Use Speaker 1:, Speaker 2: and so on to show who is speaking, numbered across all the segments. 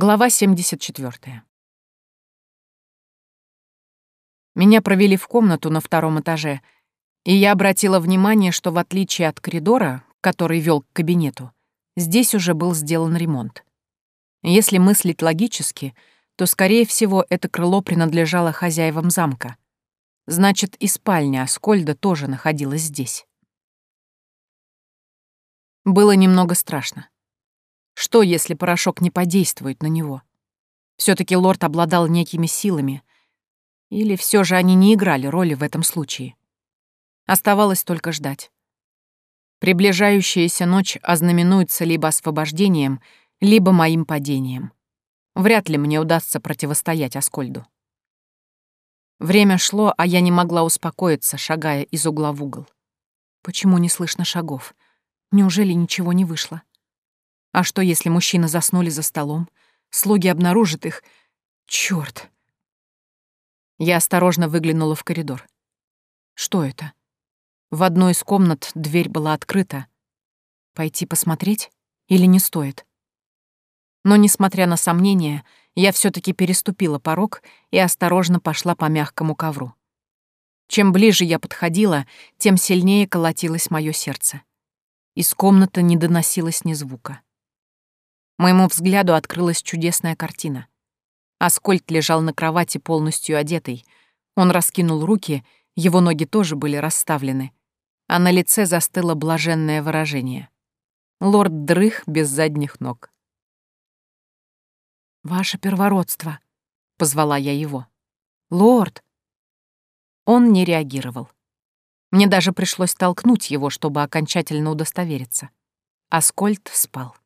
Speaker 1: Глава 74. Меня провели в комнату на втором этаже, и я обратила внимание, что в отличие от коридора, который вел к кабинету, здесь уже был сделан ремонт. Если мыслить логически, то, скорее всего, это крыло принадлежало хозяевам замка. Значит, и спальня Аскольда тоже находилась здесь. Было немного страшно. Что, если порошок не подействует на него? все таки лорд обладал некими силами. Или все же они не играли роли в этом случае? Оставалось только ждать. Приближающаяся ночь ознаменуется либо освобождением, либо моим падением. Вряд ли мне удастся противостоять Аскольду. Время шло, а я не могла успокоиться, шагая из угла в угол. Почему не слышно шагов? Неужели ничего не вышло? А что, если мужчины заснули за столом? Слуги обнаружат их. Чёрт. Я осторожно выглянула в коридор. Что это? В одной из комнат дверь была открыта. Пойти посмотреть или не стоит? Но, несмотря на сомнения, я все таки переступила порог и осторожно пошла по мягкому ковру. Чем ближе я подходила, тем сильнее колотилось мое сердце. Из комнаты не доносилось ни звука. Моему взгляду открылась чудесная картина. Аскольд лежал на кровати полностью одетый. Он раскинул руки, его ноги тоже были расставлены, а на лице застыло блаженное выражение. Лорд дрых без задних ног. «Ваше первородство», — позвала я его. «Лорд!» Он не реагировал. Мне даже пришлось толкнуть его, чтобы окончательно удостовериться. Аскольд спал.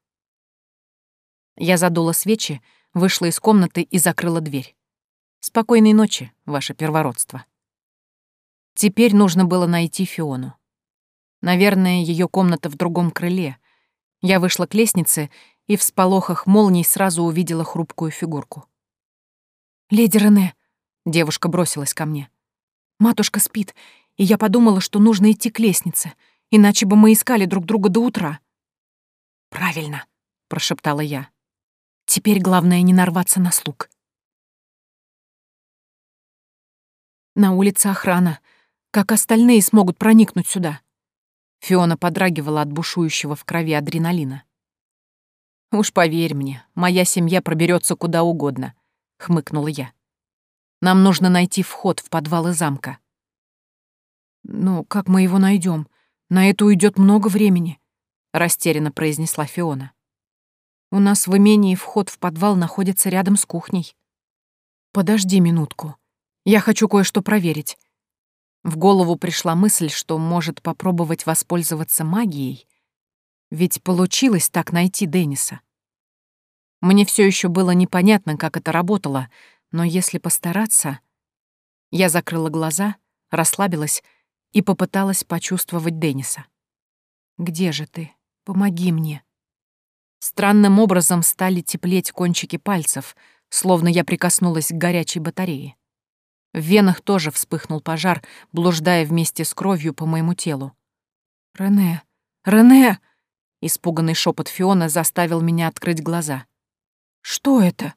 Speaker 1: Я задула свечи, вышла из комнаты и закрыла дверь. Спокойной ночи, ваше первородство. Теперь нужно было найти Фиону. Наверное, ее комната в другом крыле. Я вышла к лестнице и в сполохах молний сразу увидела хрупкую фигурку. «Леди Рене!» — девушка бросилась ко мне. «Матушка спит, и я подумала, что нужно идти к лестнице, иначе бы мы искали друг друга до утра». «Правильно», — прошептала я. Теперь главное не нарваться на слуг. На улице охрана. Как остальные смогут проникнуть сюда? Фиона подрагивала от бушующего в крови адреналина. «Уж поверь мне, моя семья проберется куда угодно», — хмыкнула я. «Нам нужно найти вход в подвалы замка». «Ну, как мы его найдем? На это уйдет много времени», — растерянно произнесла Фиона. У нас в имении вход в подвал находится рядом с кухней. Подожди минутку. Я хочу кое-что проверить. В голову пришла мысль, что может попробовать воспользоваться магией. Ведь получилось так найти Денниса. Мне все еще было непонятно, как это работало, но если постараться... Я закрыла глаза, расслабилась и попыталась почувствовать Денниса. «Где же ты? Помоги мне!» Странным образом стали теплеть кончики пальцев, словно я прикоснулась к горячей батарее. В венах тоже вспыхнул пожар, блуждая вместе с кровью по моему телу. «Рене! Рене!» Испуганный шепот Фиона заставил меня открыть глаза. «Что это?»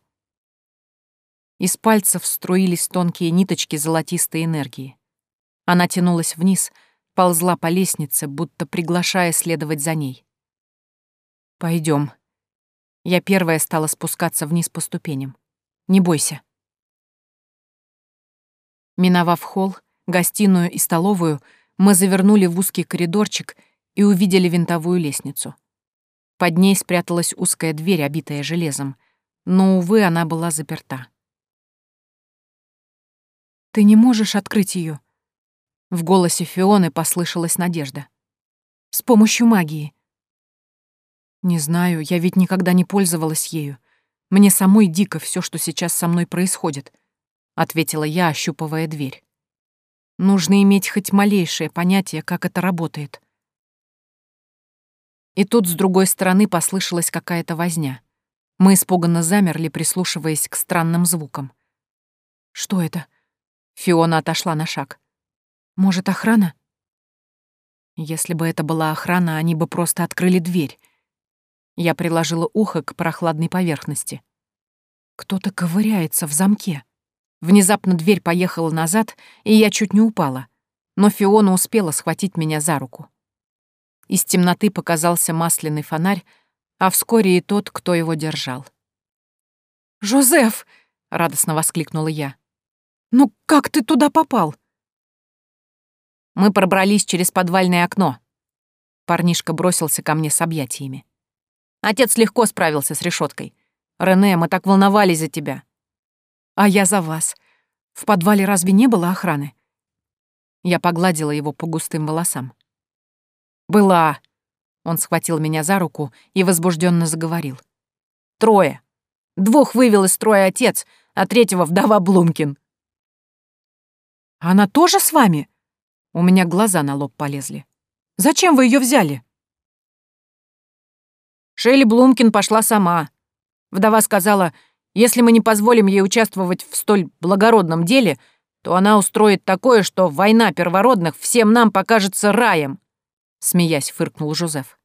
Speaker 1: Из пальцев струились тонкие ниточки золотистой энергии. Она тянулась вниз, ползла по лестнице, будто приглашая следовать за ней. Пойдем. Я первая стала спускаться вниз по ступеням. Не бойся. Миновав холл, гостиную и столовую, мы завернули в узкий коридорчик и увидели винтовую лестницу. Под ней спряталась узкая дверь, обитая железом, но, увы, она была заперта. «Ты не можешь открыть ее. В голосе Фионы послышалась надежда. «С помощью магии. Не знаю, я ведь никогда не пользовалась ею. Мне самой дико все, что сейчас со мной происходит, ответила я, ощупывая дверь. Нужно иметь хоть малейшее понятие, как это работает. И тут с другой стороны послышалась какая-то возня. Мы испуганно замерли, прислушиваясь к странным звукам. Что это? Фиона отошла на шаг. Может, охрана? Если бы это была охрана, они бы просто открыли дверь. Я приложила ухо к прохладной поверхности. Кто-то ковыряется в замке. Внезапно дверь поехала назад, и я чуть не упала. Но Фиона успела схватить меня за руку. Из темноты показался масляный фонарь, а вскоре и тот, кто его держал. «Жозеф!» — радостно воскликнула я. «Ну как ты туда попал?» Мы пробрались через подвальное окно. Парнишка бросился ко мне с объятиями. Отец легко справился с решеткой. «Рене, мы так волновались за тебя». «А я за вас. В подвале разве не было охраны?» Я погладила его по густым волосам. «Была». Он схватил меня за руку и возбужденно заговорил. «Трое. Двух вывел из строя отец, а третьего — вдова Блумкин». «Она тоже с вами?» У меня глаза на лоб полезли. «Зачем вы ее взяли?» Шелли Блумкин пошла сама. Вдова сказала, если мы не позволим ей участвовать в столь благородном деле, то она устроит такое, что война первородных всем нам покажется раем», — смеясь фыркнул Жозеф.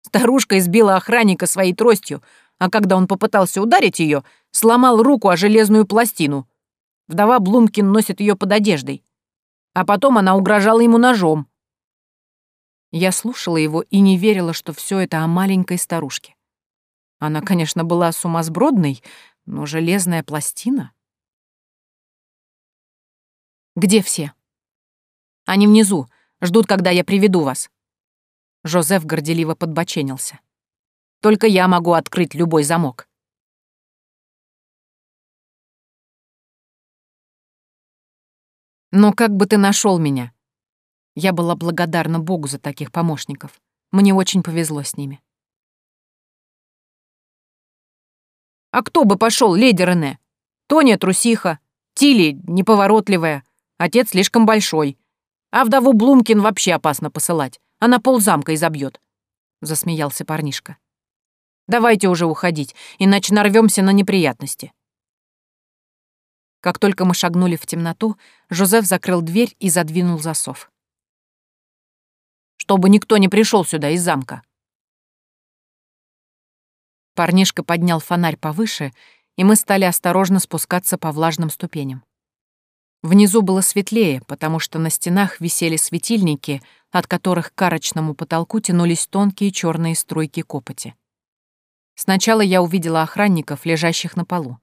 Speaker 1: Старушка избила охранника своей тростью, а когда он попытался ударить ее, сломал руку о железную пластину. Вдова Блумкин носит ее под одеждой. А потом она угрожала ему ножом. Я слушала его и не верила, что все это о маленькой старушке. Она, конечно, была сумасбродной, но железная пластина. «Где все?» «Они внизу, ждут, когда я приведу вас». Жозеф горделиво подбоченился. «Только я могу открыть любой замок». «Но как бы ты нашел меня?» Я была благодарна Богу за таких помощников. Мне очень повезло с ними. «А кто бы пошел, леди Рене? Тоня трусиха, Тили неповоротливая, отец слишком большой. А вдову Блумкин вообще опасно посылать. Она ползамка изобьет», — засмеялся парнишка. «Давайте уже уходить, иначе нарвемся на неприятности». Как только мы шагнули в темноту, Жозеф закрыл дверь и задвинул засов чтобы никто не пришел сюда из замка. Парнишка поднял фонарь повыше, и мы стали осторожно спускаться по влажным ступеням. Внизу было светлее, потому что на стенах висели светильники, от которых к карочному потолку тянулись тонкие черные струйки копоти. Сначала я увидела охранников, лежащих на полу.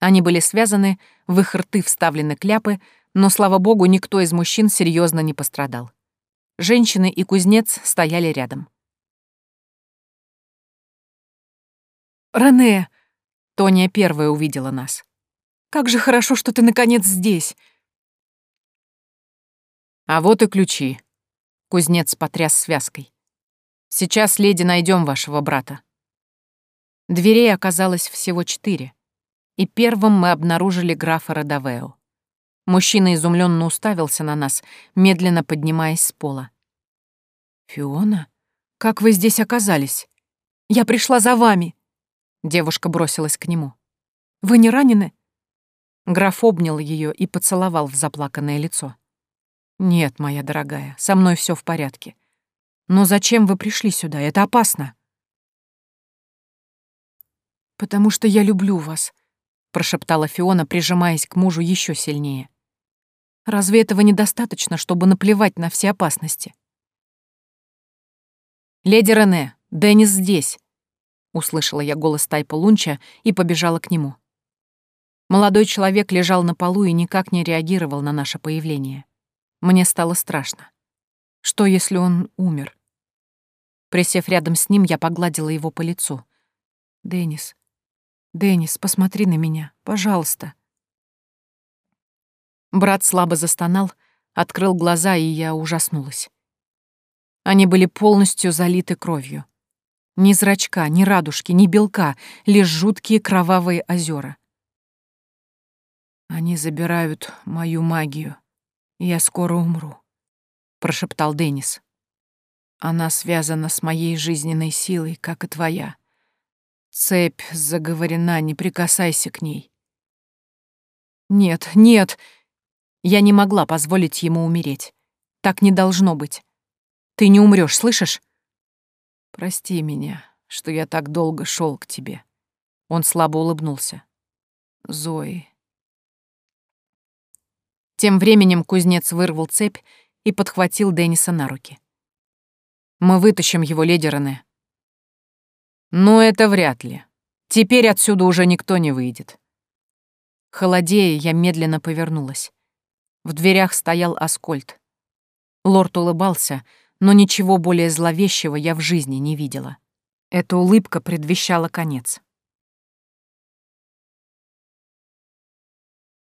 Speaker 1: Они были связаны, в их рты вставлены кляпы, но, слава богу, никто из мужчин серьезно не пострадал. Женщины и кузнец стояли рядом. «Рене!» — Тоня первая увидела нас. «Как же хорошо, что ты наконец здесь!» «А вот и ключи», — кузнец потряс связкой. «Сейчас, леди, найдем вашего брата». Дверей оказалось всего четыре, и первым мы обнаружили графа Родавео. Мужчина изумленно уставился на нас, медленно поднимаясь с пола. «Фиона, как вы здесь оказались? Я пришла за вами!» Девушка бросилась к нему. «Вы не ранены?» Граф обнял ее и поцеловал в заплаканное лицо. «Нет, моя дорогая, со мной все в порядке. Но зачем вы пришли сюда? Это опасно!» «Потому что я люблю вас», — прошептала Фиона, прижимаясь к мужу еще сильнее. «Разве этого недостаточно, чтобы наплевать на все опасности?» «Леди Рене, Деннис здесь!» Услышала я голос Тайпа Лунча и побежала к нему. Молодой человек лежал на полу и никак не реагировал на наше появление. Мне стало страшно. Что, если он умер? Присев рядом с ним, я погладила его по лицу. «Деннис, Деннис, посмотри на меня, пожалуйста». Брат слабо застонал, открыл глаза, и я ужаснулась. Они были полностью залиты кровью. Ни зрачка, ни радужки, ни белка, лишь жуткие кровавые озера. «Они забирают мою магию. Я скоро умру», — прошептал Деннис. «Она связана с моей жизненной силой, как и твоя. Цепь заговорена, не прикасайся к ней». «Нет, нет!» Я не могла позволить ему умереть. Так не должно быть. Ты не умрёшь, слышишь? Прости меня, что я так долго шёл к тебе. Он слабо улыбнулся. Зои. Тем временем кузнец вырвал цепь и подхватил Денниса на руки. «Мы вытащим его, леди Рене». «Ну, это вряд ли. Теперь отсюда уже никто не выйдет». Холодея, я медленно повернулась. В дверях стоял Аскольд. Лорд улыбался, но ничего более зловещего я в жизни не видела. Эта улыбка предвещала конец.